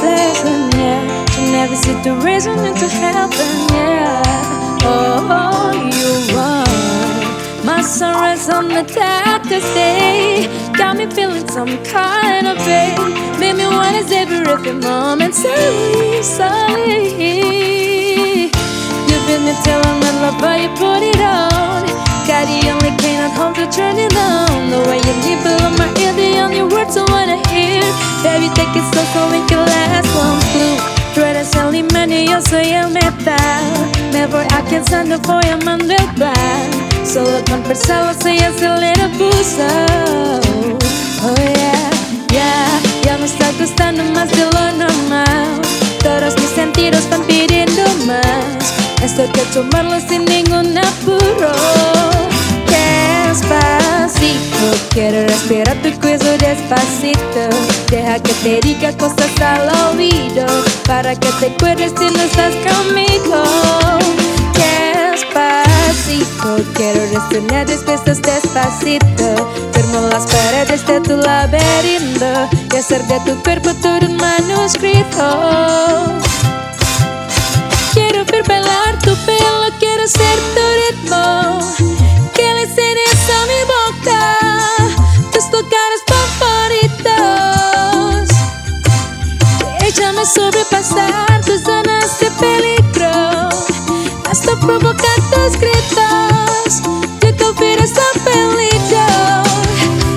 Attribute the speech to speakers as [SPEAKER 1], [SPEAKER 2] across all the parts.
[SPEAKER 1] blessing, yeah. To never see the reason into heaven, yeah. Oh, you are my sunrise on the darkest day. Got me feeling some kind of way. Made me wanna savor every moment slowly, slowly. You feel me till I'm in love, but you put it on. Me voy a cansando, voy amando el plan. Solo con pensarlo soy acelera pulso. Oh yeah, yeah, ya me está gustando más de lo normal. Todos mis sentidos van pidiendo más. Esto hay que tomarlo sin ningún apuro. Despacito, quiero respirar tu cuello despacito. Deja que te diga cosas al oído para que te acuerdes si no estás conmigo. Despacito, quiero respirar despiertas despacito. Firmo las paredes de tu laberinto y hacer de tu cuerpo todo un manuscrito. Quiero ver bailar tu pelo, quiero ser tu ritmo. Provocar tus gritos. Tú confieres a peligro.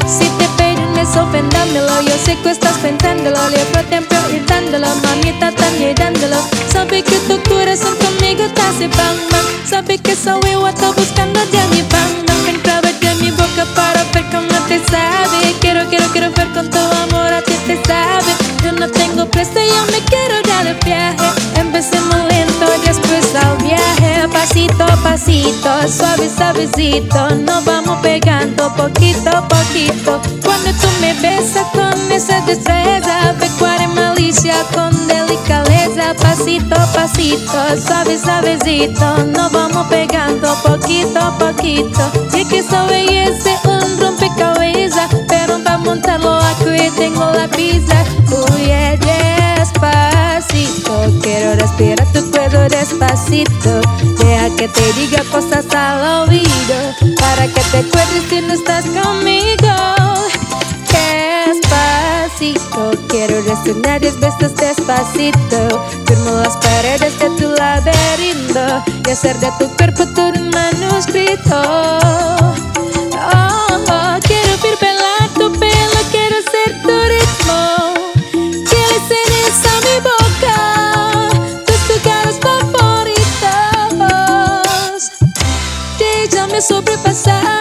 [SPEAKER 1] Si te piden eso, ofendándolo. Yo sé que estás pensándolo. Libro tiempo irritándolo. Mamita, están llenándolo. Sabe que tu corazón conmigo te hace bang bang. Sabe que soy yo, estoy buscando de mi bang bang. Ven, de mi boca para ver cómo te sabe. Quiero, quiero, quiero ver con tu amor a ti te sabe. Yo no tengo presa, yo me quiero dar el viaje. Empecemos lento, después al viaje. Pasito pasito, suave, suavecito. Nos vamos pegando poquito a poquito. Cuando tú me besas con esa destreza, pecuaria malicia con delicadeza. Pasito pasito, suave, suavecito. Nos vamos pegando poquito a poquito. Y que esa belleza es un rompecabezas, pero para montarlo aquí tengo la pizza. Uy, despacito, quiero respirar tu cuello despacito. Que te diga cosas al oído, para que te acuerdes si no estás conmigo. Despacito, quiero resonar diez veces despacito. Firmo las paredes de tu laberinto y hacer de tu cuerpo todo un manuscrito. sobrepassar